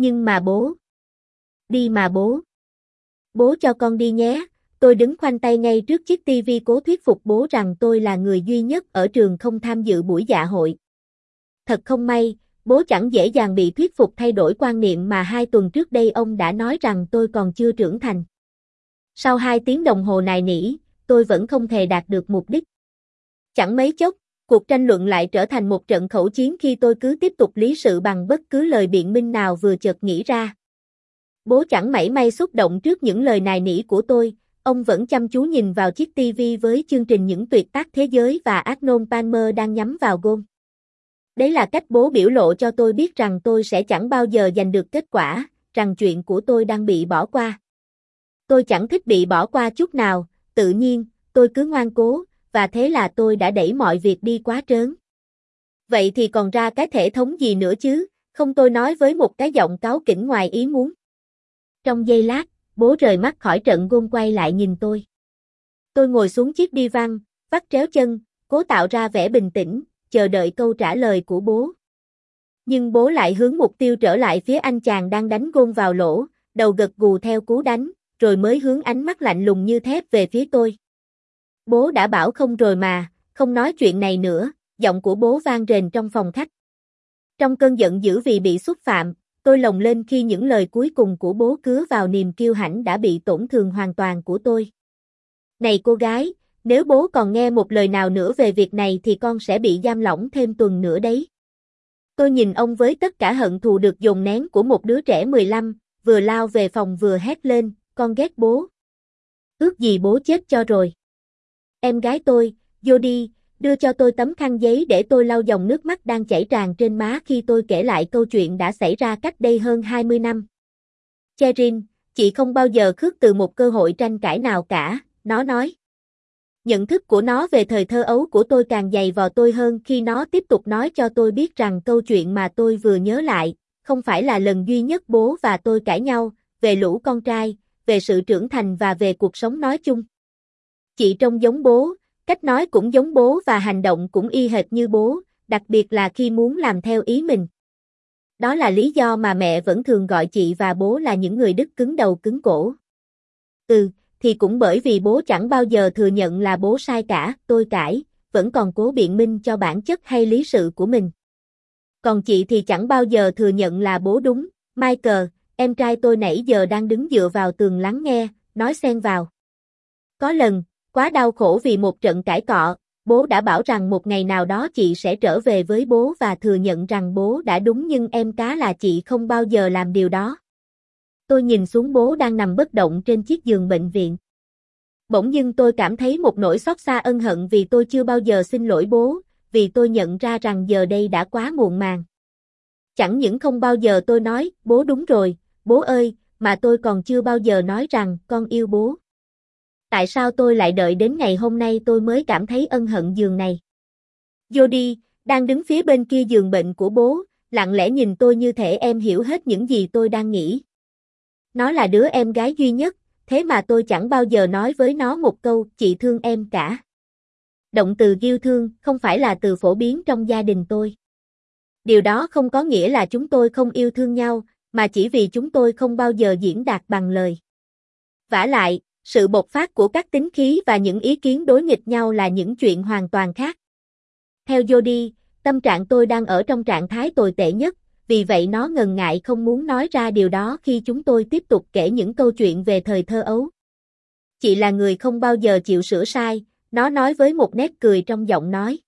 Nhưng mà bố. Đi mà bố. Bố cho con đi nhé. Tôi đứng khoanh tay ngay trước chiếc tivi cố thuyết phục bố rằng tôi là người duy nhất ở trường không tham dự buổi dạ hội. Thật không may, bố chẳng dễ dàng bị thuyết phục thay đổi quan niệm mà hai tuần trước đây ông đã nói rằng tôi còn chưa trưởng thành. Sau hai tiếng đồng hồ này nỉ, tôi vẫn không thể đạt được mục đích. Chẳng mấy chốc, cuộc tranh luận lại trở thành một trận khẩu chiến khi tôi cứ tiếp tục lý sự bằng bất cứ lời biện minh nào vừa chợt nghĩ ra. Bố chẳng mảy may xúc động trước những lời nài nỉ của tôi, ông vẫn chăm chú nhìn vào chiếc TV với chương trình những tuyệt tác thế giới và Arnold Palmer đang nhắm vào gôn. Đấy là cách bố biểu lộ cho tôi biết rằng tôi sẽ chẳng bao giờ giành được kết quả, rằng chuyện của tôi đang bị bỏ qua. Tôi chẳng thích bị bỏ qua chút nào, tự nhiên, tôi cứ ngoan cố, và thế là tôi đã đẩy mọi việc đi quá trớn. Vậy thì còn ra cái thể thống gì nữa chứ, không tôi nói với một cái giọng cáo kỉnh ngoài ý muốn. Trong giây lát, bố rời mắt khỏi trận gôn quay lại nhìn tôi. Tôi ngồi xuống chiếc đi văn, vắt tréo chân, cố tạo ra vẻ bình tĩnh, chờ đợi câu trả lời của bố. Nhưng bố lại hướng mục tiêu trở lại phía anh chàng đang đánh gôn vào lỗ, đầu gật gù theo cú đánh, rồi mới hướng ánh mắt lạnh lùng như thép về phía tôi. Bố đã bảo không rồi mà, không nói chuyện này nữa, giọng của bố vang rền trong phòng khách. Trong cơn giận dữ vì bị xúc phạm, tôi lồng lên khi những lời cuối cùng của bố cứa vào niềm kiêu hãnh đã bị tổn thương hoàn toàn của tôi. Này cô gái, nếu bố còn nghe một lời nào nữa về việc này thì con sẽ bị giam lỏng thêm tuần nữa đấy. Tôi nhìn ông với tất cả hận thù được dồn nén của một đứa trẻ 15, vừa lao về phòng vừa hét lên, con ghét bố. Ước gì bố chết cho rồi. Em gái tôi, vô đi, đưa cho tôi tấm khăn giấy để tôi lau dòng nước mắt đang chảy tràn trên má khi tôi kể lại câu chuyện đã xảy ra cách đây hơn 20 năm. Cherin, chị không bao giờ khước từ một cơ hội tranh cãi nào cả, nó nói. Nhận thức của nó về thời thơ ấu của tôi càng dày vào tôi hơn khi nó tiếp tục nói cho tôi biết rằng câu chuyện mà tôi vừa nhớ lại, không phải là lần duy nhất bố và tôi cãi nhau, về lũ con trai, về sự trưởng thành và về cuộc sống nói chung. Chị trông giống bố, cách nói cũng giống bố và hành động cũng y hệt như bố, đặc biệt là khi muốn làm theo ý mình. Đó là lý do mà mẹ vẫn thường gọi chị và bố là những người đứt cứng đầu cứng cổ. Ừ, thì cũng bởi vì bố chẳng bao giờ thừa nhận là bố sai cả, tôi cãi, vẫn còn cố biện minh cho bản chất hay lý sự của mình. Còn chị thì chẳng bao giờ thừa nhận là bố đúng, Michael, em trai tôi nãy giờ đang đứng dựa vào tường lắng nghe, nói xen vào. Có lần, quá đau khổ vì một trận cãi cọ, bố đã bảo rằng một ngày nào đó chị sẽ trở về với bố và thừa nhận rằng bố đã đúng nhưng em cá là chị không bao giờ làm điều đó. Tôi nhìn xuống bố đang nằm bất động trên chiếc giường bệnh viện. Bỗng dưng tôi cảm thấy một nỗi xót xa ân hận vì tôi chưa bao giờ xin lỗi bố, vì tôi nhận ra rằng giờ đây đã quá muộn màng. Chẳng những không bao giờ tôi nói, bố đúng rồi, bố ơi, mà tôi còn chưa bao giờ nói rằng con yêu bố. Tại sao tôi lại đợi đến ngày hôm nay tôi mới cảm thấy ân hận giường này? Jody, đang đứng phía bên kia giường bệnh của bố, lặng lẽ nhìn tôi như thể em hiểu hết những gì tôi đang nghĩ. Nó là đứa em gái duy nhất, thế mà tôi chẳng bao giờ nói với nó một câu chị thương em cả. Động từ yêu thương không phải là từ phổ biến trong gia đình tôi. Điều đó không có nghĩa là chúng tôi không yêu thương nhau, mà chỉ vì chúng tôi không bao giờ diễn đạt bằng lời. Vả lại, sự bộc phát của các tính khí và những ý kiến đối nghịch nhau là những chuyện hoàn toàn khác. Theo Jody, tâm trạng tôi đang ở trong trạng thái tồi tệ nhất, vì vậy nó ngần ngại không muốn nói ra điều đó khi chúng tôi tiếp tục kể những câu chuyện về thời thơ ấu. Chị là người không bao giờ chịu sửa sai, nó nói với một nét cười trong giọng nói.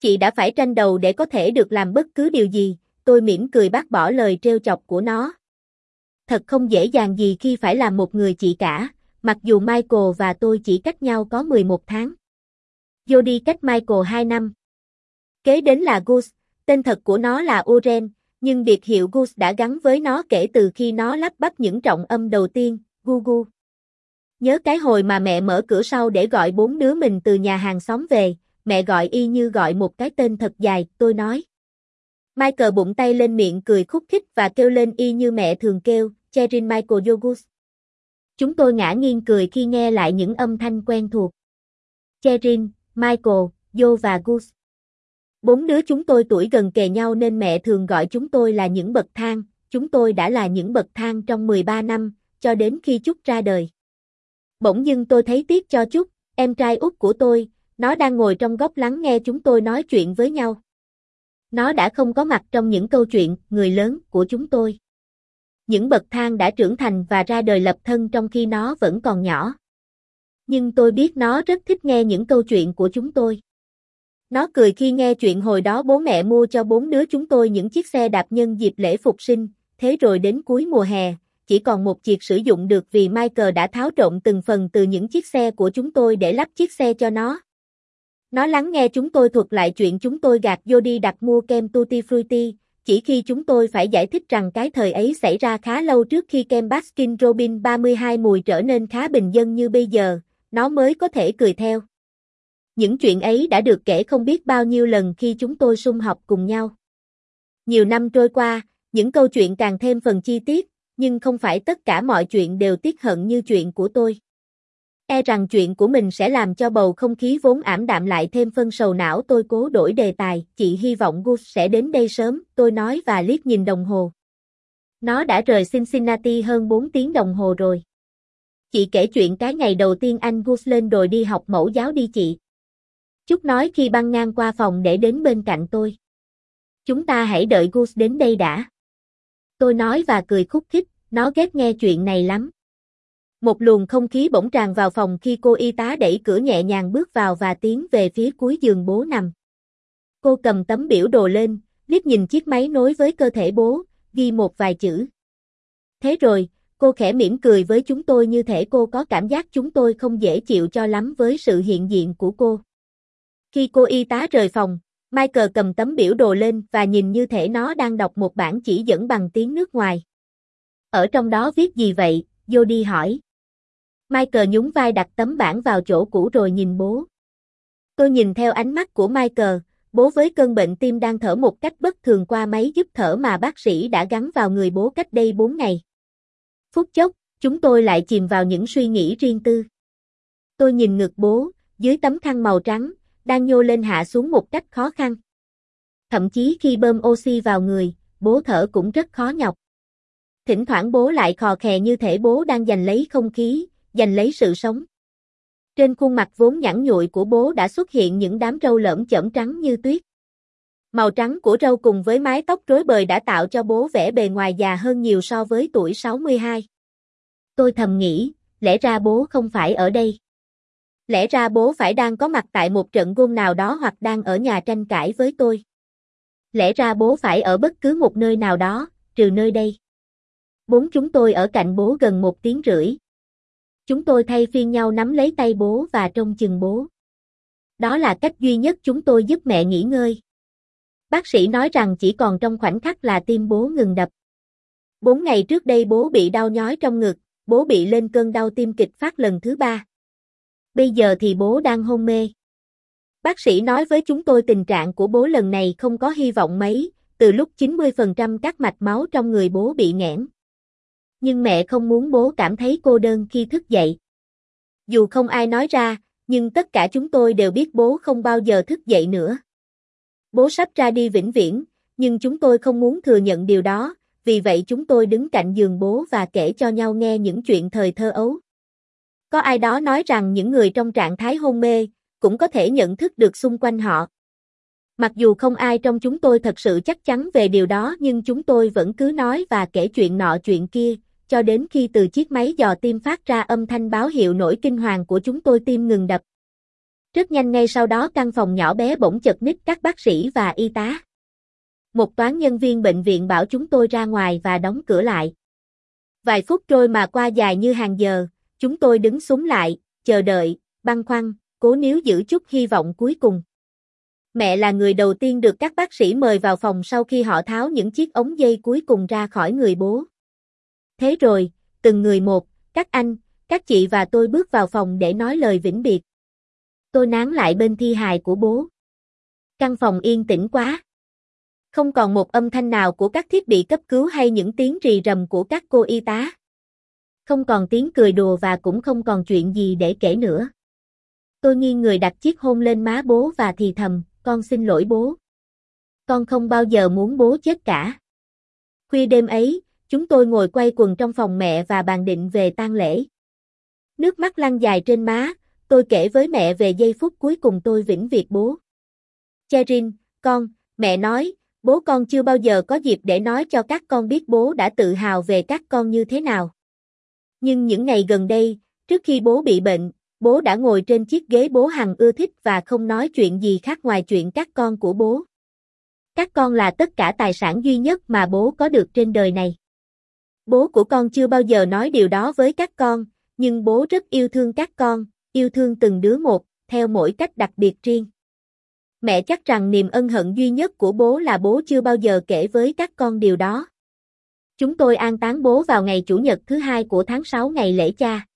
Chị đã phải tranh đầu để có thể được làm bất cứ điều gì, tôi mỉm cười bác bỏ lời trêu chọc của nó. Thật không dễ dàng gì khi phải làm một người chị cả, mặc dù Michael và tôi chỉ cách nhau có 11 tháng. Jody cách Michael 2 năm. Kế đến là Gus, tên thật của nó là Oren, nhưng biệt hiệu Gus đã gắn với nó kể từ khi nó lắp bắp những trọng âm đầu tiên, gu gu. Nhớ cái hồi mà mẹ mở cửa sau để gọi bốn đứa mình từ nhà hàng xóm về, mẹ gọi y như gọi một cái tên thật dài, tôi nói. Michael bụng tay lên miệng cười khúc khích và kêu lên y như mẹ thường kêu, Cherin Michael Yogus. Chúng tôi ngã nghiêng cười khi nghe lại những âm thanh quen thuộc. Cherin, Michael, Joe và Gus. Bốn đứa chúng tôi tuổi gần kề nhau nên mẹ thường gọi chúng tôi là những bậc thang, chúng tôi đã là những bậc thang trong 13 năm, cho đến khi Trúc ra đời. Bỗng dưng tôi thấy tiếc cho Trúc, em trai út của tôi, nó đang ngồi trong góc lắng nghe chúng tôi nói chuyện với nhau. Nó đã không có mặt trong những câu chuyện, người lớn, của chúng tôi. Những bậc thang đã trưởng thành và ra đời lập thân trong khi nó vẫn còn nhỏ. Nhưng tôi biết nó rất thích nghe những câu chuyện của chúng tôi. Nó cười khi nghe chuyện hồi đó bố mẹ mua cho bốn đứa chúng tôi những chiếc xe đạp nhân dịp lễ phục sinh, thế rồi đến cuối mùa hè, chỉ còn một chiếc sử dụng được vì Michael đã tháo trộn từng phần từ những chiếc xe của chúng tôi để lắp chiếc xe cho nó. Nó lắng nghe chúng tôi thuật lại chuyện chúng tôi gạt vô đi đặt mua kem Tutti Frutti, chỉ khi chúng tôi phải giải thích rằng cái thời ấy xảy ra khá lâu trước khi kem Baskin Robin 32 mùi trở nên khá bình dân như bây giờ, nó mới có thể cười theo. Những chuyện ấy đã được kể không biết bao nhiêu lần khi chúng tôi sum học cùng nhau. Nhiều năm trôi qua, những câu chuyện càng thêm phần chi tiết, nhưng không phải tất cả mọi chuyện đều tiếc hận như chuyện của tôi. E rằng chuyện của mình sẽ làm cho bầu không khí vốn ảm đạm lại thêm phân sầu não tôi cố đổi đề tài, chị hy vọng Gus sẽ đến đây sớm, tôi nói và liếc nhìn đồng hồ. Nó đã rời Cincinnati hơn 4 tiếng đồng hồ rồi. Chị kể chuyện cái ngày đầu tiên anh Gus lên đồi đi học mẫu giáo đi chị. Chúc nói khi băng ngang qua phòng để đến bên cạnh tôi. Chúng ta hãy đợi Gus đến đây đã. Tôi nói và cười khúc khích, nó ghét nghe chuyện này lắm. Một luồng không khí bỗng tràn vào phòng khi cô y tá đẩy cửa nhẹ nhàng bước vào và tiến về phía cuối giường bố nằm. Cô cầm tấm biểu đồ lên, liếc nhìn chiếc máy nối với cơ thể bố, ghi một vài chữ. Thế rồi, cô khẽ mỉm cười với chúng tôi như thể cô có cảm giác chúng tôi không dễ chịu cho lắm với sự hiện diện của cô. Khi cô y tá rời phòng, Michael cầm tấm biểu đồ lên và nhìn như thể nó đang đọc một bản chỉ dẫn bằng tiếng nước ngoài. Ở trong đó viết gì vậy? Jody hỏi. Michael nhún vai đặt tấm bảng vào chỗ cũ rồi nhìn bố. Tôi nhìn theo ánh mắt của Michael, bố với cơn bệnh tim đang thở một cách bất thường qua máy giúp thở mà bác sĩ đã gắn vào người bố cách đây 4 ngày. Phút chốc, chúng tôi lại chìm vào những suy nghĩ riêng tư. Tôi nhìn ngực bố, dưới tấm khăn màu trắng, đang nhô lên hạ xuống một cách khó khăn. Thậm chí khi bơm oxy vào người, bố thở cũng rất khó nhọc. Thỉnh thoảng bố lại khò khè như thể bố đang giành lấy không khí, giành lấy sự sống. Trên khuôn mặt vốn nhẵn nhụi của bố đã xuất hiện những đám râu lởm chởm trắng như tuyết. Màu trắng của râu cùng với mái tóc rối bời đã tạo cho bố vẻ bề ngoài già hơn nhiều so với tuổi 62. Tôi thầm nghĩ, lẽ ra bố không phải ở đây. Lẽ ra bố phải đang có mặt tại một trận gôn nào đó hoặc đang ở nhà tranh cãi với tôi. Lẽ ra bố phải ở bất cứ một nơi nào đó, trừ nơi đây. Bốn chúng tôi ở cạnh bố gần một tiếng rưỡi. Chúng tôi thay phiên nhau nắm lấy tay bố và trông chừng bố. Đó là cách duy nhất chúng tôi giúp mẹ nghỉ ngơi. Bác sĩ nói rằng chỉ còn trong khoảnh khắc là tim bố ngừng đập. Bốn ngày trước đây bố bị đau nhói trong ngực, bố bị lên cơn đau tim kịch phát lần thứ ba. Bây giờ thì bố đang hôn mê. Bác sĩ nói với chúng tôi tình trạng của bố lần này không có hy vọng mấy, từ lúc 90% các mạch máu trong người bố bị nghẽn nhưng mẹ không muốn bố cảm thấy cô đơn khi thức dậy. Dù không ai nói ra, nhưng tất cả chúng tôi đều biết bố không bao giờ thức dậy nữa. Bố sắp ra đi vĩnh viễn, nhưng chúng tôi không muốn thừa nhận điều đó, vì vậy chúng tôi đứng cạnh giường bố và kể cho nhau nghe những chuyện thời thơ ấu. Có ai đó nói rằng những người trong trạng thái hôn mê, cũng có thể nhận thức được xung quanh họ. Mặc dù không ai trong chúng tôi thật sự chắc chắn về điều đó nhưng chúng tôi vẫn cứ nói và kể chuyện nọ chuyện kia, cho đến khi từ chiếc máy dò tim phát ra âm thanh báo hiệu nỗi kinh hoàng của chúng tôi tim ngừng đập. Rất nhanh ngay sau đó căn phòng nhỏ bé bỗng chật ních các bác sĩ và y tá. Một toán nhân viên bệnh viện bảo chúng tôi ra ngoài và đóng cửa lại. Vài phút trôi mà qua dài như hàng giờ, chúng tôi đứng súng lại, chờ đợi, băn khoăn, cố níu giữ chút hy vọng cuối cùng. Mẹ là người đầu tiên được các bác sĩ mời vào phòng sau khi họ tháo những chiếc ống dây cuối cùng ra khỏi người bố. Thế rồi, từng người một, các anh, các chị và tôi bước vào phòng để nói lời vĩnh biệt. Tôi nán lại bên thi hài của bố. Căn phòng yên tĩnh quá. Không còn một âm thanh nào của các thiết bị cấp cứu hay những tiếng rì rầm của các cô y tá. Không còn tiếng cười đùa và cũng không còn chuyện gì để kể nữa. Tôi nghiêng người đặt chiếc hôn lên má bố và thì thầm, con xin lỗi bố. Con không bao giờ muốn bố chết cả. Khuya đêm ấy, chúng tôi ngồi quay quần trong phòng mẹ và bàn định về tang lễ. Nước mắt lăn dài trên má, tôi kể với mẹ về giây phút cuối cùng tôi vĩnh biệt bố. Cherin, con, mẹ nói, bố con chưa bao giờ có dịp để nói cho các con biết bố đã tự hào về các con như thế nào. Nhưng những ngày gần đây, trước khi bố bị bệnh, bố đã ngồi trên chiếc ghế bố hằng ưa thích và không nói chuyện gì khác ngoài chuyện các con của bố. Các con là tất cả tài sản duy nhất mà bố có được trên đời này. Bố của con chưa bao giờ nói điều đó với các con, nhưng bố rất yêu thương các con, yêu thương từng đứa một, theo mỗi cách đặc biệt riêng. Mẹ chắc rằng niềm ân hận duy nhất của bố là bố chưa bao giờ kể với các con điều đó. Chúng tôi an táng bố vào ngày Chủ nhật thứ hai của tháng 6 ngày lễ cha.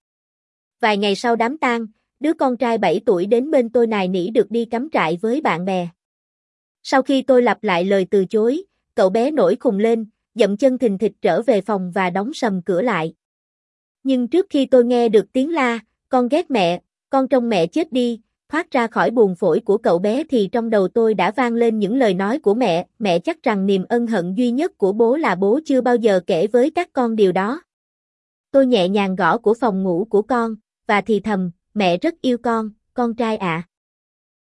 Vài ngày sau đám tang, đứa con trai 7 tuổi đến bên tôi nài nỉ được đi cắm trại với bạn bè. Sau khi tôi lặp lại lời từ chối, cậu bé nổi khùng lên, dậm chân thình thịch trở về phòng và đóng sầm cửa lại. Nhưng trước khi tôi nghe được tiếng la, con ghét mẹ, con trông mẹ chết đi, thoát ra khỏi buồn phổi của cậu bé thì trong đầu tôi đã vang lên những lời nói của mẹ, mẹ chắc rằng niềm ân hận duy nhất của bố là bố chưa bao giờ kể với các con điều đó. Tôi nhẹ nhàng gõ của phòng ngủ của con, và thì thầm, mẹ rất yêu con, con trai ạ. À.